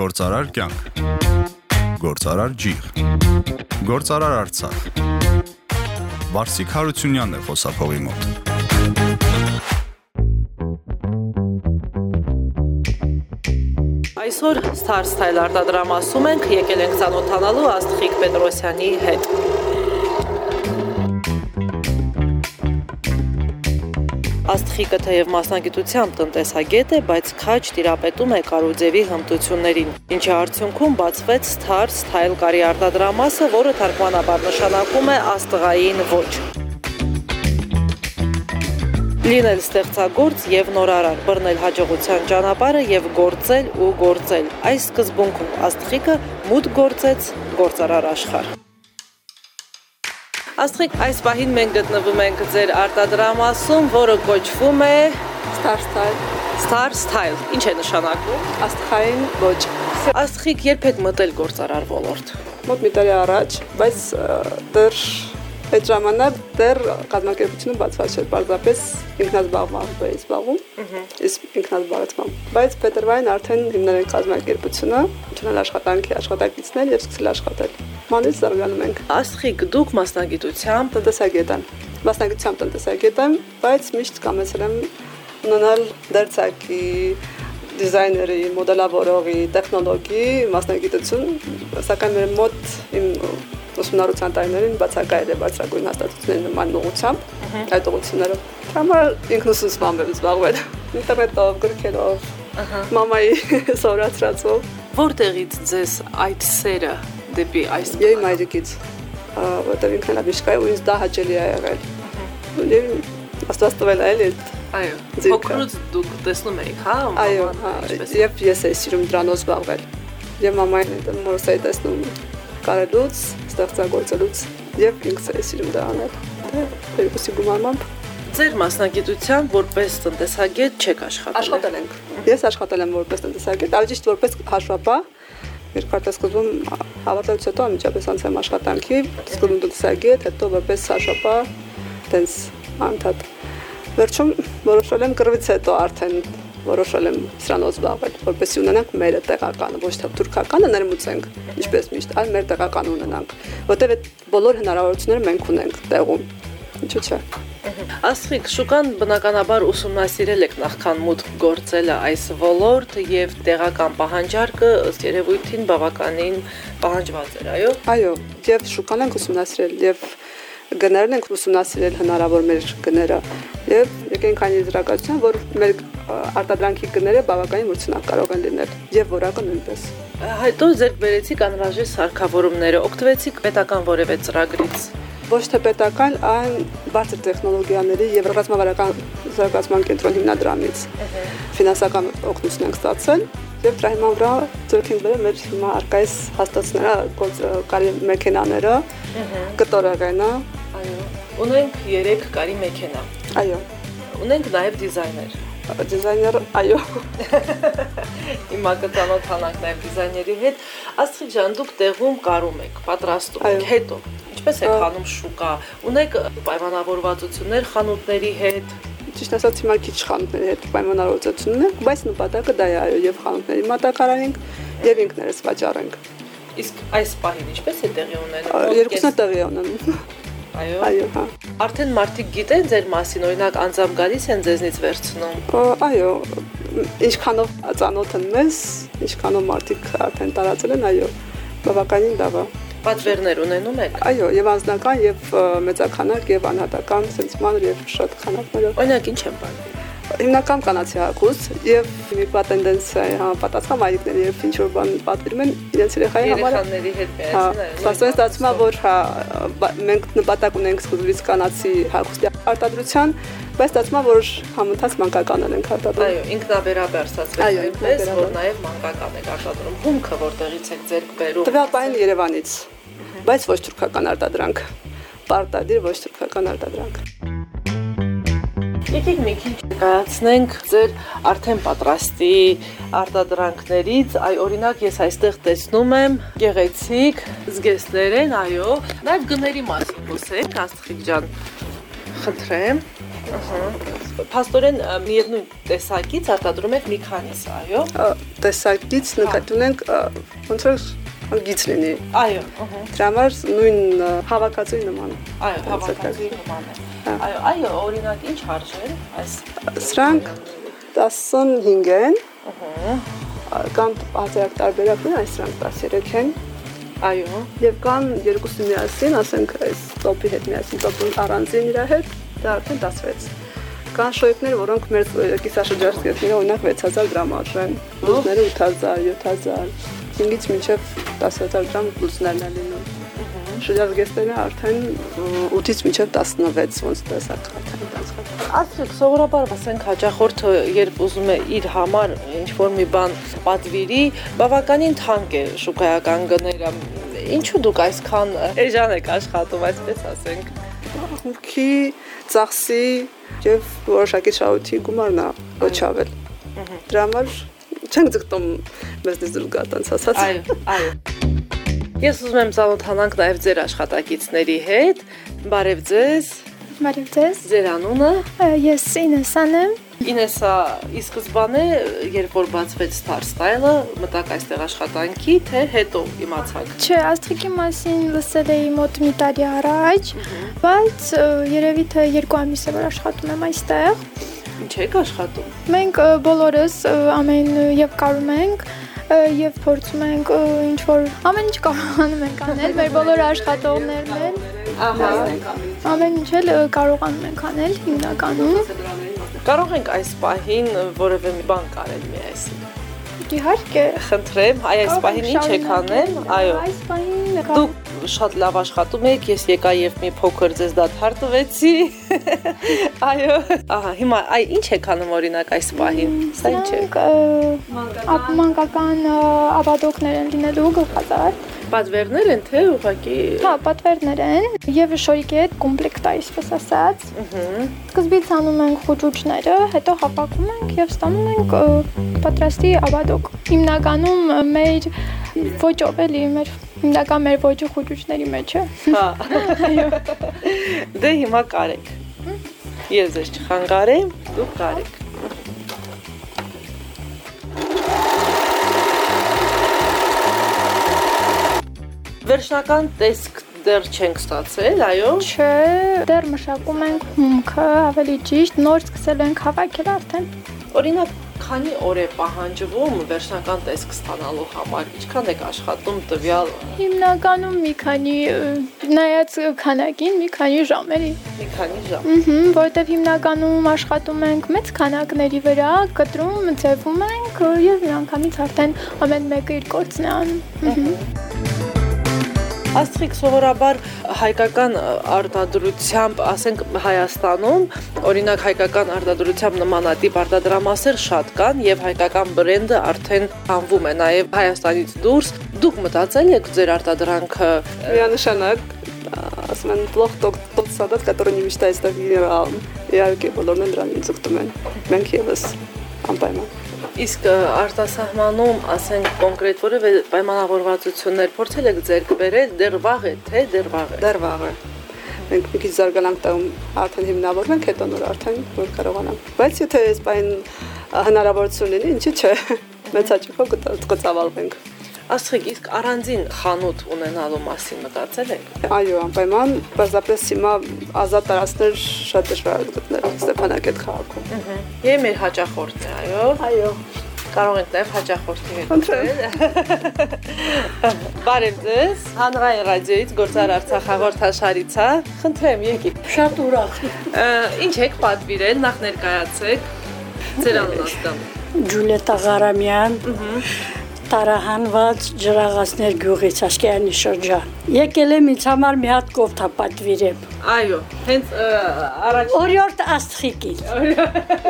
Գործարար կյանք։ Գործարար ջիղ։ Գործարար Արցախ։ Վարսիկ Հարությունյանն է խոսափողի մոտ։ Այսօր Star Style արտադրամասում ենք, եկել ենք ցանոթանալու Աստղիկ Պետրոսյանի հետ։ Աստղիկը թեև մասնագիտությամբ տնտեսագետ է, բայց քաչ տիրապետում է Կարուձևի հմտություններին, ինչի արդյունքում բացվեց Star Style կարի արտադրամասը, որը թարգմանաբար նշանակում է աստղային ոճ։ Լինել ստեղծագործ եւ նորարար, բռնել հաջողության ճանապարհը եւ գործել ու գործել։ Այս սկզբունքում Աստղիկը մուտք գործեց գործարար աշխարհ։ Աստղիկ, այս պահին մենք գտնվում ենք ձեր արտադրամասում, որը կոչվում է Star Style, Star Style։ Ինչ է նշանակում։ աստղային ոչ։ Աստղիկ երբ եք մտել գործարար ոլորտ։ Մոտ մի տարի առաջ, բայց դեռ այդ ժամանակ դեռ կազմակերպությունը բացված չէր, պարզապես ինքնազբաղմամբ էի զբաղվում։ Իսկ ինքնազբաղեցմամբ։ Բայց փետրվարին արդեն հիմնել ենք կազմակերպությունը, ճանալ աշխատանքի աշխատակիցներ եւ սկսել աշխատել։ Մանից զարգանում ենք։ Աստղիկ, դուք մասնագիտությամբ Տնտեսագետ եմ։ Մասնագիտությամբ տնտեսագետ եմ, բայց միշտ կամեցել եմ ունենալ դերձակի դիզայների, մոդելավորողի, տեխնոլոգի մասնագիտություն, սակայն մեր մոտ իմ ուսումնառության տարիներին բացակայել է բարձրագույն հաստատությունների նման ուղղությամբ այդ ուղղություններով։ Համար ինքնուս ուսմամբ եմ զբաղվել ինտերնետով, գրքերով, մամայի սովորացրածով, որտեղից ձեզ այդ սերը դեպի այս եւ մայրիկից, որտեղ ինքն էլ միշտ կայ ու ինձ դա հաճելի է եղել։ Եվ աստված տվել է էլի Այո, փոքրուց դուք տեսնում եք, հա, Այո, մաման հա, ինչպես է։ եւ ես էի սիրում դրանով զբաղվել։ Եվ մամային մորս էի տեսնում կարելուց, ստեղծագործելուց եւ ինքս էի սիրում դա անել։ Դե երկուսի գումարմամբ Ձեր մասնագիտությամբ որպես տնտեսագետ չեք աշխատել։ աշխատել ենք։ Ես աշխատել եմ որպես տնտեսագետ, ավելի ճիշտ որպես հաշվապահ։ Երկրորդ սկզբում հավատալուց հետո անմիջապես անցեմ աշխատանքի, սկզբում տնտեսագետ, հետո որպես հաշվապահ, տենց անդադ։ Վերջում որոշել եմ կռվից հետո արդեն որոշել եմ սրանով զբաղվել, որպեսզի ունենանք մեր տեղականը, ոչ թե թուրքականը ներմուծենք, ինչպես միշտ, այլ մեր տեղականը ունենանք, որտեղ այդ բոլոր հնարավորությունները մենք ունենք տեղում։ Ինչու՞ չէ։ Աստղիկ, շուկան բնականաբար ուսումնասիրել եք նախքան մուտք գործելը այս ոլորտ եւ տեղական պահանջարկը ըստ երևույթին բավականին պահանջված էր, այո։ Այո, եւ շուկան ենք ուսումնասիրել եւ գներն ենք ուսումնասիրել հնարավոր մեր գները եւ եկենք այն եզրակացության, որ մեր արտադրանքի գները բավականին մրցունակ կարող են լինել եւ որակը նույնպես։ Հետո ձեր բերեցիք անհրաժեշտ սարքավորումները, օգտվեցիք պետական որևէ ծրագրից։ Ոչ թե պետական, այլ բարձր տեխնոլոգիաների եւ ռազմավարական զարգացման կենտրոն հիմնադրամից ֆինանսական օգնություն ենք ստացել եւ դրա հիման վրա ձեռք ենք բերել մեր հիմա արկայս հաստատությունները, կարի մեքենաները, Այո։ Ունենք 3 կարի մեքենա։ այո, Ունենք նաև դիզայներ։ դիզայներ, այո, Հիմա կծանոթանանք նաև դիզայների հետ։ Աստղիկ ջան, դուք տեղում կարում եք, պատրաստում եք, հետո ինչպես եք հանում շուկա։ Ունեք պայմանավորվածություններ խանութների հետ։ ճիշտ ասած հիմա քիչ խանութների հետ պայմանավորվածություն ունենք, բայց նպատակը դա է այո եւ խանութների մատակարարենք եւ ինքներս վաճառենք։ Իսկ այս պահին ինչպես է տեղի ունենում։ Երկուսն է տեղի ունենում։ Այո։ Այո, հա։ Արդեն մարդիկ գիտեն ձեր մասին, օրինակ անձամբ գալիս են ձեզնից վերցնում։ Այո, ինչքանով ծանոթ են մեզ, ինչքանով մարդիկ արդեն տարածել են, այո, բավականին լավ է։ Պատվերներ ունենում եք։ Այո, եւ անձնական եւ մեծականակ եւ անհատական սենսման եւ շատ քանակներով։ Օրինակ ինչ են պատվի։ Հիմնական կանացի հագուստ եւ մի պա տենդենսիա է համապատասխան մայրիկների եւ ինչ որ բան պատվիրում են իրենց երեխայի համար Երեխաների հետ Հա, միասին։ սասոյս ստացվում է, որ հա բա- մենք նպատակ ունենք սկզբից կանացի հագուստի արտադրության, բայց ստացվում է, որ համընթաց մանկականն ենք արտադրում։ Այո, ինքնաբերաբար ստացվեց Այո, այնպես, որ նաև մանկական եք արտադրում։ Հումքը որտեղից եք ձեր բերում։ Տվյալ բանին Երևանից, բայց ոչ թուրքական արտադրանք։ Պարտադիր ոչ թուրքական արտադրանք։ Եկեք մի քիչ կայացնենք ձեր արդեն պատրաստի արտադրանքներից։ Այ օրինակ ես այստեղ տեսնում եմ գեղեցիկ զգեստներ են, այո։ Նաև գների մասին խոսենք, Աստղիկ ջան։ Խնդրեմ։ Ահա, Փաստորեն միևնույն տեսակից արտադրում եք մի քանիս, այո։ Տեսակից նկատի ունենք ոնց որ գից լինի։ Այո, ըհը։ Դրա համար նույն հավաքածուի նման։ Այո, հավաքածուի նման է։ Այո, այո, օրինակ ինչ արժե այս։ Սրանք 15 են։ Ըհը։ Կան հազարակ տարբերակներ, այս սրանք 13 են։ Այո։ Եվ կան երկուսը միասին, ասենք այս տոպի հետ միասին, տոպը առանձին իր հետ, դա արդեն 16 Կան շոյքներ, որոնք մեր կիսաշրջարսկետները օրինակ 6000 դրամ արժեն, լուսները 8000, 7000, 5-ից մինչև 10000 դրամ լուսներն են լինում։ Շրջարսկետները արդեն 8-ից մինչև 16, ոնց տեսակ դասխատ։ Ասեք, սովորաբար ասենք հաճախորդը երբ ուզում է իր համար ինչ-որ մի բան պատվիրի, բավականին թանկ է շուկայական գները։ Ինչու դուք այսքան էժան եք աշխատում, այսպես ասենք։ Հումքի, ծախսի եւ որոշակի շահույթի գումարն է ոչ ավել։ Դրա համար չենք ձգտում մեզնից դուրս գա տենց ասած։ Այո, այո։ Ես ուզում եմ ծանոթանանք նաև ձեր աշխատակիցների հետ։ Բարև ձեզ։ Բարև ձեզ։ Ձեր անունը։ Ես Ինեսան եմ։ Ինեսա, ի սկզբանե, երբ որ բացվեց Star Style-ը, մտակ այստեղ աշխատանքի, թե հետո իմացաք։ Չէ, աստղիկի մասին լսել էի մոտ մի տարի առաջ, բայց երևի թե երկու ամիս է որ աշխատում եմ այստեղ։ Ինչ եք աշխատում։ Մենք բոլորս ամեն եւ կարում ենք եւ փորձում ենք ինչ որ ամեն ինչ կարողանում ենք անել, մեր բոլոր աշխատողներն են։ Ահա։ Ամեն ինչ էլ կարողանում ենք անել հիմնականում։ Կարող ենք այս պահին որևէ մի բան կարել միասին։ Իհարկե։ Խնդրեմ, այ այս պահին ինչ եք անել։ Այո։ Այս պահին Դուք շատ լավ աշխատում եք, ես եկա եւ մի փոքր ձեզ դադար տվեցի։ Այո։ Ահա, հիմա այ ինչ եք անում օրինակ այս պահին։ Սա ինչ է։ Մանկական ավադոկներ են լինելու գլխատար։ Պատվերներ են թե ուղղակի։ Հա, պատվերներ են եւ շոյկի հետ կոմպլեկտ է, այսպես ասած։ Ահա։ Սկզբից անում ենք խոճուճները, հետո հապակում ենք եւ ստանում ենք պատրաստի ավադոկ։ Հիմնականում մեր ոճով էլի մեր հիմնական մեր ոճը խոճուճների մեջ է։ Հա։ Այո։ Դե հիմա կարեք։ Ես ձեզ չխանգարեմ, դուք կարեք։ Վերջնական տեսք դեռ չենք ստացել, այո։ Չէ, դեռ մշակում ենք հումքը, ավելի ճիշտ, նոր սկսել ենք հավաքել արդեն։ Օրինակ, քանի օր է պահանջվում վերջնական տեսք ստանալու համար։ Ինչքան եք աշխատում տվյալ Հիմնականում մի քանի նայած քանակին մի քանի ժամ էլի։ մի քանի ժամ։ Ահա, որովհետև հիմնականում աշխատում ենք մեծ քանակների վրա, կտրում, ձևում ենք եւ միանգամից արդեն ամեն մեկը իր կորցն է անում։ Աստղիկ սովորաբար հայկական արտադրությամբ, ասենք Հայաստանում, օրինակ հայկական արտադրությամբ նմանատիպ արտադրամասեր շատ կան եւ հայկական բրենդը արդեն հանվում է նաեւ Հայաստանից դուրս։ Դուք մտածել եք ձեր արտադրանքը Միանշանակ ասում են плохо тот тот солдат, который не мечтает стать генералом։ Իհարկե բոլորն են դրան ձգտում են։ Մենք եւս անպայման։ իսկ արտասահմանում, ասենք կոնկրետ որևէ պայմանավորվածություններ փորձել եք ձեր բերել, դեռ վաղ է, թե դեռ վաղ է։ Դեռ վաղ է։ Մենք մի քիչ զարգանանք տամ արդեն հիմնավորվենք, հետո նոր արդեն որ կարողանանք։ Բայց եթե այս բան հնարավորություն լինի, ինչի՞ չէ։ Մեծ հաճախով կծավալվենք։ Աստղիկ, իսկ առանձին խանութ ունենալու մասին մտածել եք։ Այո, անպայման, բարձրապես հիմա ազատ տարածքներ շատ դժվար է գտնել Ստեփանակերտ քաղաքում։ Եվ մեր հաճախորդն է, այո։ Այո։ Կարող ենք նաև հաճախորդի հետ Խնդրեմ։ Բարև ձեզ։ Հանրային ռադիոից Գործար Արցախ հաղորդաշարից, հա։ Խնդրեմ, եկեք։ Շատ ուրախ։ Ա, Ինչ եք պատվիրել, նախ ներկայացեք։ Ձեր անունը ասեմ։ Ջուլիետա Ղարամյան։ Տարահանված ջրաղացներ գյուղից Աշկերանի շրջան։ Եկել եմ ինձ համար մի հատ կոֆտա պատվիրեմ։ Այո, հենց առաջ Օրիորտ Աստղիկի։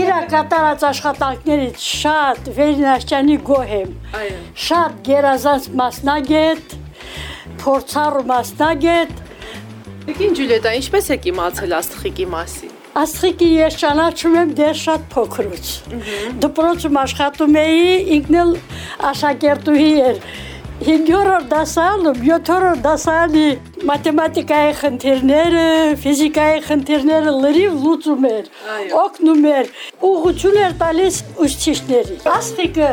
Իրա կատարած աշխատանքներից շատ վերնաշճանի գոհ եմ։ այո։ Շատ գերազանց մասնագետ, փորձառու մասնագետ, Եկին Ջուլիետա, ինչպես եք իմացել աստղիկի մասին։ Աստղիկի ես ճանաչում եմ դեռ շատ փոքրուց։ Դպրոցում աշխատում էի, ինքն էլ աշակերտուհի էր 5-րդ դասարանում 7-րդ դասարանի մաթեմատիկայի խնդիրները, ֆիզիկայի խնդիրները լրիվ լուծում էր, օգնում էր, ուղղություն էր տալիս ուսուցիչների։ Աստղիկը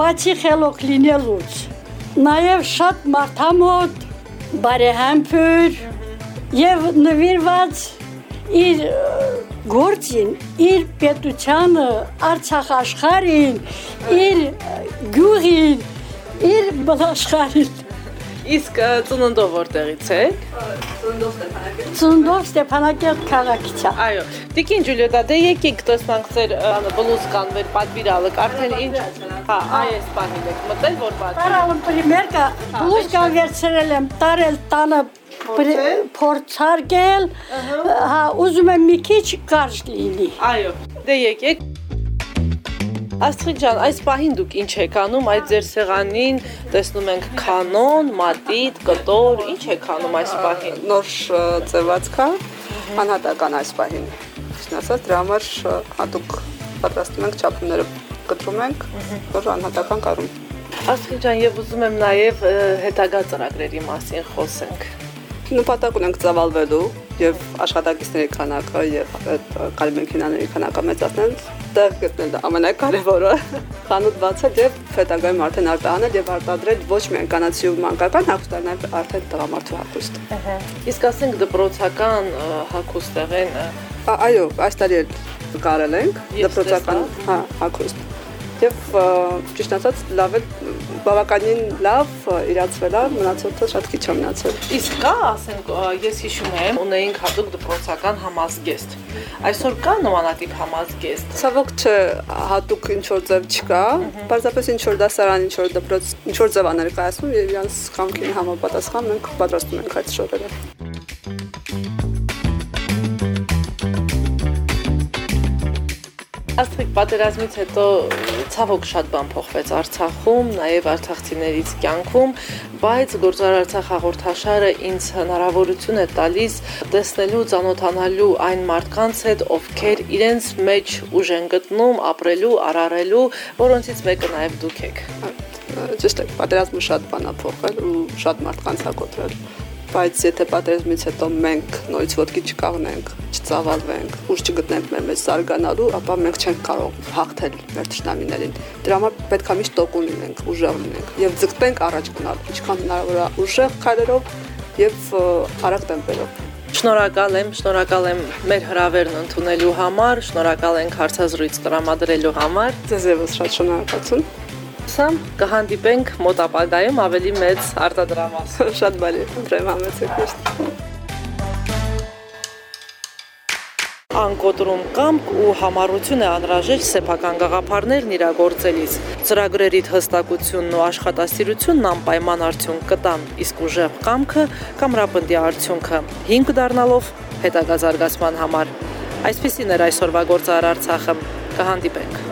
բացի խելոք լինելուց, նաև շատ մարդամոտ, բարեհամբույր եւ նվիրված իր գործին, իր պետությանը, Արցախ աշխարհին, իր գյուղին, իր աշխարհին։ Իսկ ծննդով որտեղից եք։ Ծննդով Ստեփանակերտ քաղաքից է։ Այո։ Տիկին Ջուլիետա, դե եկեք տեսնանք ձեր բլուզկան, վեր պատվիրալը, արդեն ինչ։ Հա, այս բանին եք մտել, որ պատվիր։ Տարալım պրիմերկա, բլուզկան վերցրել եմ, տարել տանը փորձարկել, հա, ուզում եմ մի քիչ կարճ լինի։ Այո։ Դե եկեք Աստղիկ ջան, այս պահին դուք ինչ եք անում այդ ձեր սեղանին, տեսնում ենք կանոն, մատիտ, կտոր, ինչ եք անում այս պահին։ Նոր ծեվածքա, անհատական այս պահին։ Ճիշտ ասած, դրա համար հատուկ պատրաստում ենք չափումները կտրում ենք, որ անհատական կարում։ Աստղիկ ջան, եւ ուզում եմ նաեւ հետագա ծրագրերի մասին խոսենք նպատակ ունենք ծավալվելու եւ աշխատակիցների քանակը եւ այդ կալմենքինաների քանակը մեծացնել, տեղ գտնել ամենակարևորը։ Խանութ բացել եւ հետագայում արդեն արտահանել եւ արտադրել ոչ միայն կանացի ու մանկական հագուստ, այլ արդեն տղամարդու հագուստ։ Իսկ ասենք դպրոցական հագուստեղեն այո, այս տարի կարել ենք դպրոցական հա հագուստ եւ ճիշտ ասած լավ է բավականին լավ իրացվել է, մնացորդը շատ քիչ է մնացել։ Իսկ կա, ասենք, ես հիշում եմ, ունեինք հատուկ դպրոցական համազգեստ։ Այսօր կա նմանատիպ համազգեստ։ Ցավոք չէ, հատուկ ինչ որ ձև չկա, բարձրապես ինչ որ դասարան, ինչ որ դպրոց, ինչ որ ձև աներկայացնում եւ իրանց խամքին համապատասխան մենք պատրաստում ենք այդ շորերը։ Աստղիկ պատերազմից հետո ցավոք շատ բան փոխվեց Արցախում, նաև արցախցիներից կյանքում, բայց Գործար Արցախ հաղորդաշարը ինձ հնարավորություն է տալիս տեսնելու, ճանոթանալու այն մարդկանց հետ, ովքեր իրենց մեջ ուժ են գտնում ապրելու, արարելու, որոնցից մեկը նաև դուք եք։ Ճիշտ է, պատերազմը շատ բան է փոխել ու շատ մարդկանց է կոտրել բայց եթե պատերազմից հետո մենք նորից ոդկի չկաղնենք, չծավալվենք, ուժ չգտնենք մեր մեջ զարգանալու, ապա մենք չենք կարող հաղթել մեր ճշտամիներին։ Դրա համար պետք է միշտ տոկուն լինենք, ուժեղ լինենք եւ ձգտենք առաջ գնալ, ինչքան հնարավոր է ուժեղ քայլերով եւ արագ տեմպերով։ Շնորհակալ եմ, շնորհակալ եմ մեր հրավերն ընդունելու համար, շնորհակալ ենք հարցազրույց տրամադրելու համար։ Ձեզ եւս շատ շնորհակալություն սամ կհանդիպենք մոտ ապագայում ավելի մեծ արտադրամաս։ Շատ բարի, տրեմ համեցեք միշտ։ անկոտրում կամք ու համառություն է անհրաժեշտ սեփական գաղափարներն իրագործելիս։ Ծրագրերիդ հստակությունն ու աշխատասիրությունն անպայման արդյունք կտան, իսկ ուժեղ կամքը կամրապնդի արդյունքը, հիմք դառնալով հետագա զարգացման համար։ Այսպեսին էր այսօրվա գործար Արցախը։ Կհանդիպենք։